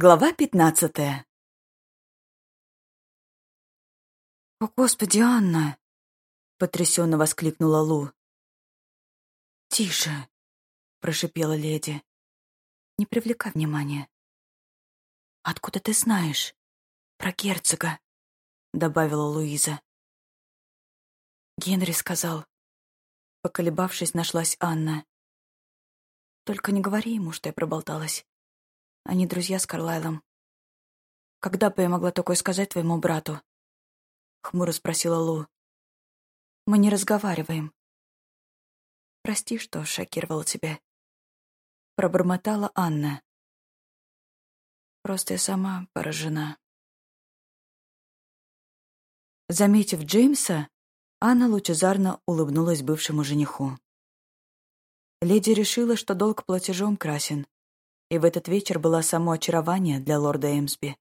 Глава пятнадцатая. «О, Господи, Анна!» — потрясенно воскликнула Лу. «Тише!» — прошипела леди. «Не привлекай внимания». «Откуда ты знаешь?» «Про герцога», — добавила Луиза. Генри сказал. Поколебавшись, нашлась Анна. «Только не говори ему, что я проболталась. Они друзья с Карлайлом. Когда бы я могла такое сказать твоему брату? Хмуро спросила Лу. Мы не разговариваем. Прости, что шокировала тебя. Пробормотала Анна. Просто я сама поражена. Заметив Джеймса, Анна лучезарно улыбнулась бывшему жениху. Леди решила, что долг платежом красен, и в этот вечер было само очарование для лорда Эмсби.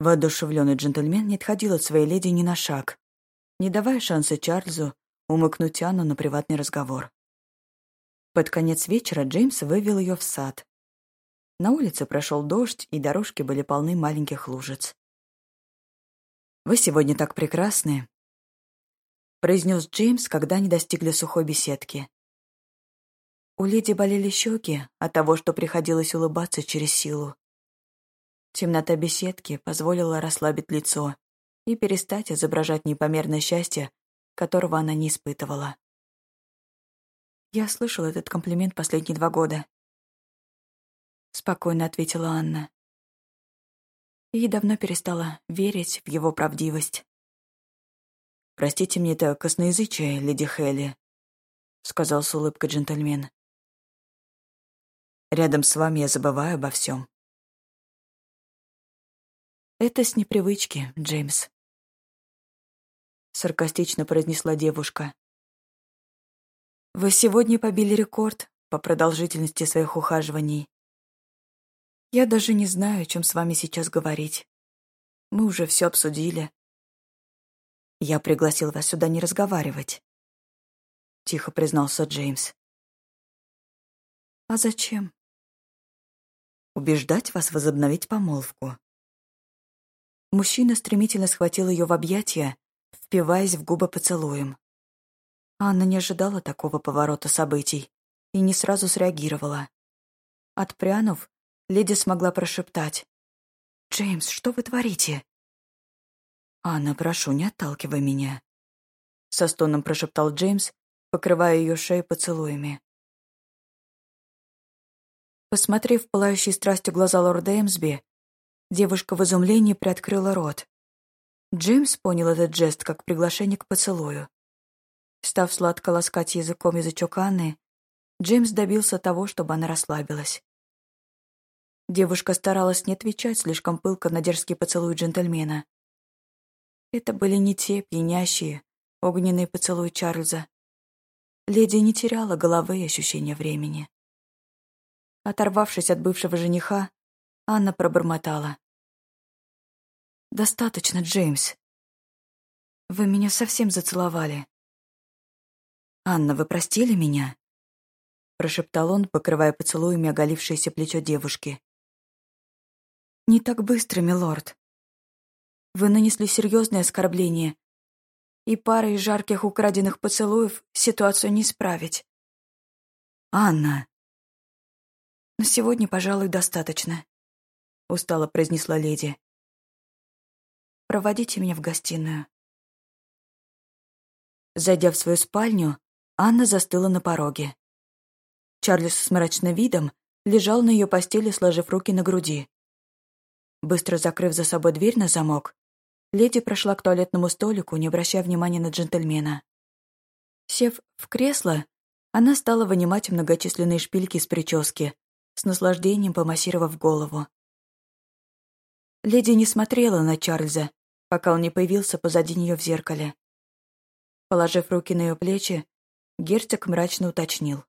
Воодушевленный джентльмен не отходил от своей леди ни на шаг, не давая шанса Чарльзу умыкнуть Анну на приватный разговор. Под конец вечера Джеймс вывел ее в сад. На улице прошел дождь, и дорожки были полны маленьких лужиц. «Вы сегодня так прекрасны», — произнес Джеймс, когда они достигли сухой беседки. У леди болели щеки от того, что приходилось улыбаться через силу. Темнота беседки позволила расслабить лицо и перестать изображать непомерное счастье, которого она не испытывала. «Я слышала этот комплимент последние два года», — спокойно ответила Анна. И давно перестала верить в его правдивость. «Простите мне это косноязычие, леди Хелли», — сказал с улыбкой джентльмен. Рядом с вами я забываю обо всем. Это с непривычки, Джеймс. Саркастично произнесла девушка. Вы сегодня побили рекорд по продолжительности своих ухаживаний. Я даже не знаю, о чем с вами сейчас говорить. Мы уже все обсудили. Я пригласил вас сюда не разговаривать. Тихо признался Джеймс. А зачем? Убеждать вас возобновить помолвку. Мужчина стремительно схватил ее в объятия, впиваясь в губы поцелуем. Анна не ожидала такого поворота событий и не сразу среагировала. Отпрянув, леди смогла прошептать. «Джеймс, что вы творите?» «Анна, прошу, не отталкивай меня», — со стоном прошептал Джеймс, покрывая ее шею поцелуями. Посмотрев пылающей страстью глаза лорда Эмсби, девушка в изумлении приоткрыла рот. Джеймс понял этот жест как приглашение к поцелую. Став сладко ласкать языком язычок Анны, Джеймс добился того, чтобы она расслабилась. Девушка старалась не отвечать слишком пылко на дерзкий поцелуй джентльмена. Это были не те пьянящие, огненные поцелуи Чарльза. Леди не теряла головы и ощущения времени. Оторвавшись от бывшего жениха, Анна пробормотала. «Достаточно, Джеймс. Вы меня совсем зацеловали». «Анна, вы простили меня?» прошептал он, покрывая поцелуями оголившееся плечо девушки. «Не так быстро, милорд. Вы нанесли серьезное оскорбление, и парой жарких украденных поцелуев ситуацию не исправить». «Анна!» «На сегодня, пожалуй, достаточно», — устало произнесла леди. «Проводите меня в гостиную». Зайдя в свою спальню, Анна застыла на пороге. Чарльз с мрачным видом лежал на ее постели, сложив руки на груди. Быстро закрыв за собой дверь на замок, леди прошла к туалетному столику, не обращая внимания на джентльмена. Сев в кресло, она стала вынимать многочисленные шпильки с прически, с наслаждением помассировав голову. Леди не смотрела на Чарльза, пока он не появился позади нее в зеркале. Положив руки на ее плечи, герцог мрачно уточнил.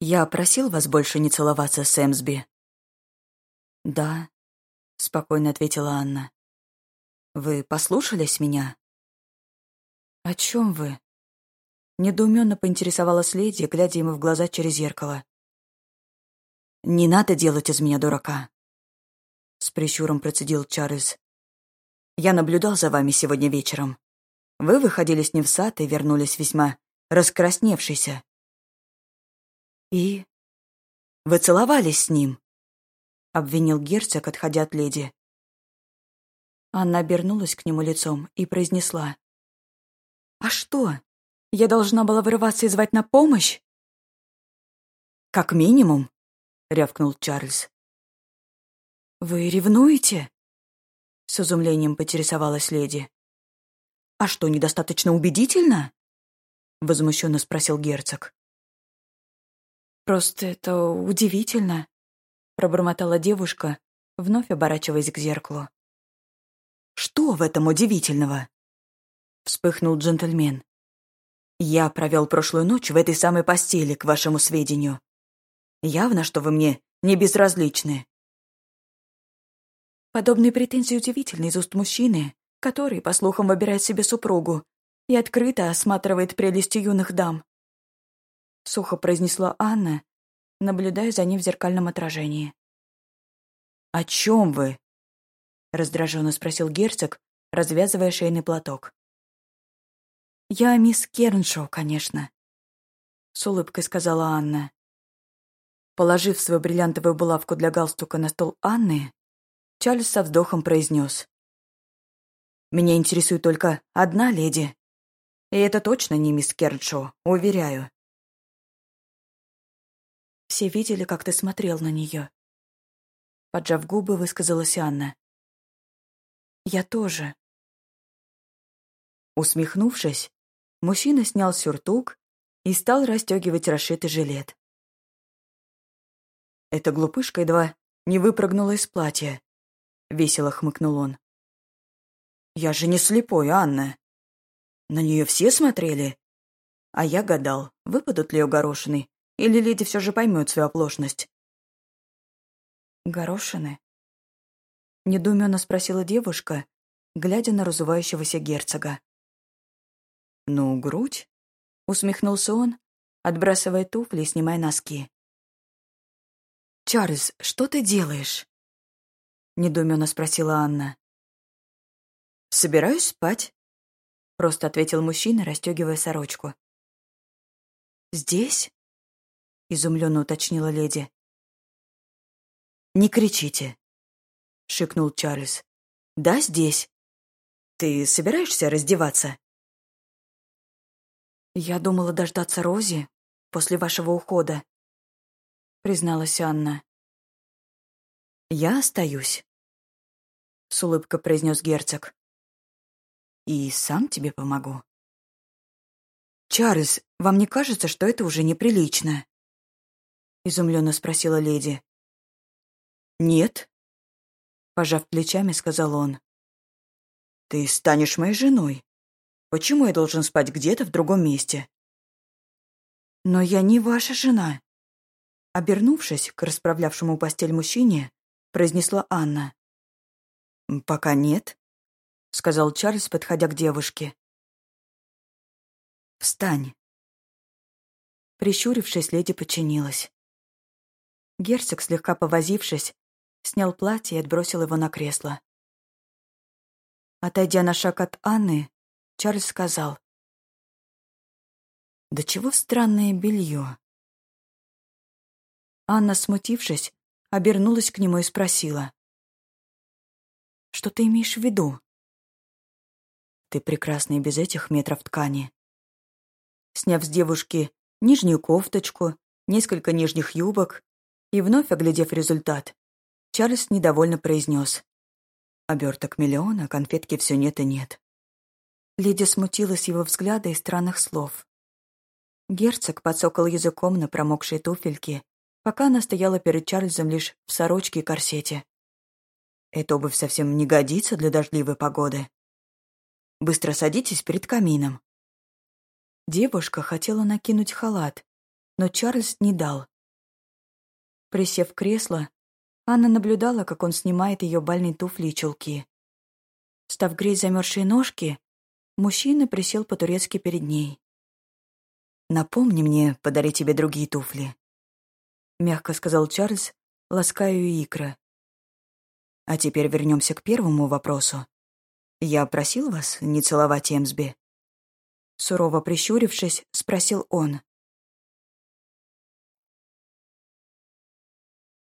«Я просил вас больше не целоваться с Эмсби». «Да», — спокойно ответила Анна. «Вы послушались меня?» «О чем вы?» Недоуменно поинтересовалась леди, глядя ему в глаза через зеркало. Не надо делать из меня дурака», — с прищуром процедил Чарльз. «Я наблюдал за вами сегодня вечером. Вы выходили с ним в сад и вернулись весьма раскрасневшийся. «И? Вы целовались с ним?» — обвинил герцог, отходя от леди. Анна обернулась к нему лицом и произнесла. «А что? Я должна была вырываться и звать на помощь?» «Как минимум», — рявкнул Чарльз. «Вы ревнуете?» — с изумлением поинтересовалась леди. «А что, недостаточно убедительно?» — возмущенно спросил герцог. «Просто это удивительно», — пробормотала девушка, вновь оборачиваясь к зеркалу. «Что в этом удивительного?» — вспыхнул джентльмен. «Я провел прошлую ночь в этой самой постели, к вашему сведению. Явно, что вы мне не безразличны». Подобные претензии удивительны из уст мужчины, который, по слухам, выбирает себе супругу и открыто осматривает прелести юных дам. Сухо произнесла Анна, наблюдая за ним в зеркальном отражении. «О чем вы?» — раздраженно спросил герцог, развязывая шейный платок. «Я мисс Керншоу, конечно», — с улыбкой сказала Анна. Положив свою бриллиантовую булавку для галстука на стол Анны, Чарльз со вздохом произнес. Меня интересует только одна леди. И это точно не мисс Керншоу, уверяю. Все видели, как ты смотрел на нее. Поджав губы, высказалась Анна. Я тоже. Усмехнувшись, мужчина снял сюртук и стал расстегивать расшитый жилет. Эта глупышка едва не выпрыгнула из платья. Весело хмыкнул он. Я же не слепой, Анна. На нее все смотрели? А я гадал, выпадут ли ее горошины, или леди все же поймет свою оплошность. Горошины? Недоуменно спросила девушка, глядя на разувающегося герцога. «Ну, грудь?» — усмехнулся он, отбрасывая туфли и снимая носки. «Чарльз, что ты делаешь?» — недоуменно спросила Анна. «Собираюсь спать», — просто ответил мужчина, расстегивая сорочку. «Здесь?» — изумленно уточнила леди. «Не кричите», — шикнул Чарльз. «Да, здесь. Ты собираешься раздеваться?» «Я думала дождаться Рози после вашего ухода», — призналась Анна. «Я остаюсь», — с улыбкой произнес герцог и сам тебе помогу. «Чарльз, вам не кажется, что это уже неприлично?» Изумленно спросила леди. «Нет», — пожав плечами, сказал он. «Ты станешь моей женой. Почему я должен спать где-то в другом месте?» «Но я не ваша жена», — обернувшись к расправлявшему постель мужчине, произнесла Анна. «Пока нет», — сказал Чарльз, подходя к девушке. «Встань». Прищурившись, леди подчинилась. Герцог, слегка повозившись, снял платье и отбросил его на кресло. Отойдя на шаг от Анны, Чарльз сказал. «Да чего странное белье?» Анна, смутившись, обернулась к нему и спросила. «Что ты имеешь в виду?» Ты прекрасна и без этих метров ткани. Сняв с девушки нижнюю кофточку, несколько нижних юбок и вновь оглядев результат, Чарльз недовольно произнес. Оберток миллиона, конфетки все нет и нет. Леди смутилась его взгляда и странных слов. Герцог подсокал языком на промокшие туфельки, пока она стояла перед Чарльзом лишь в сорочке и корсете. Эта обувь совсем не годится для дождливой погоды. Быстро садитесь перед камином». Девушка хотела накинуть халат, но Чарльз не дал. Присев в кресло, Анна наблюдала, как он снимает ее бальные туфли и чулки. Став греть замерзшие ножки, мужчина присел по-турецки перед ней. «Напомни мне подарить тебе другие туфли», — мягко сказал Чарльз, лаская икры. «А теперь вернемся к первому вопросу. Я просил вас не целовать Эмсби?» Сурово прищурившись, спросил он.